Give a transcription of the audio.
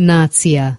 Nazia.